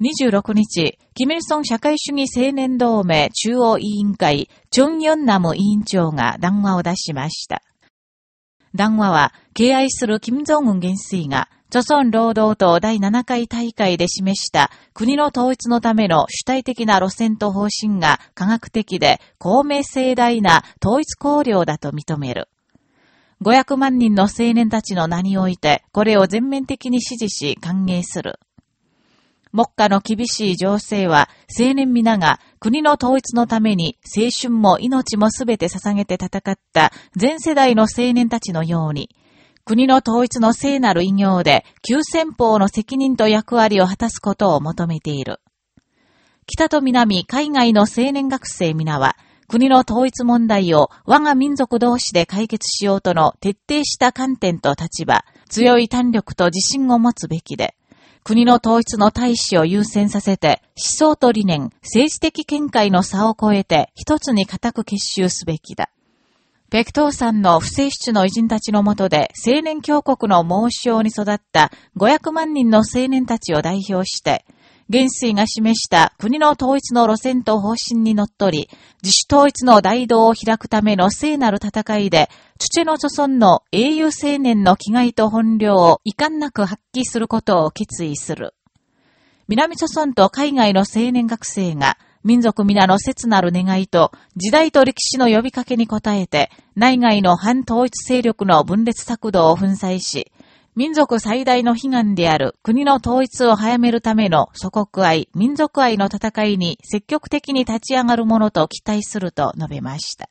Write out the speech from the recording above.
26日、キミルソン社会主義青年同盟中央委員会、チョン・ヨンナム委員長が談話を出しました。談話は、敬愛する金正恩元帥が、著村労働党第7回大会で示した国の統一のための主体的な路線と方針が科学的で公明盛大な統一綱領だと認める。500万人の青年たちの名において、これを全面的に支持し歓迎する。目下の厳しい情勢は、青年皆が国の統一のために青春も命もすべて捧げて戦った全世代の青年たちのように、国の統一の聖なる異業で、旧戦法の責任と役割を果たすことを求めている。北と南、海外の青年学生皆は、国の統一問題を我が民族同士で解決しようとの徹底した観点と立場、強い胆力と自信を持つべきで、国の統一の大使を優先させて、思想と理念、政治的見解の差を超えて一つに固く結集すべきだ。ペクトーさんの不正室の偉人たちのもとで青年教国の申しに育った500万人の青年たちを代表して、元帥が示した国の統一の路線と方針にのっとり、自主統一の大道を開くための聖なる戦いで、土の著村の英雄青年の気概と本領を遺憾なく発揮することを決意する。南朝村と海外の青年学生が、民族皆の切なる願いと、時代と歴史の呼びかけに応えて、内外の反統一勢力の分裂策動を粉砕し、民族最大の悲願である国の統一を早めるための祖国愛、民族愛の戦いに積極的に立ち上がるものと期待すると述べました。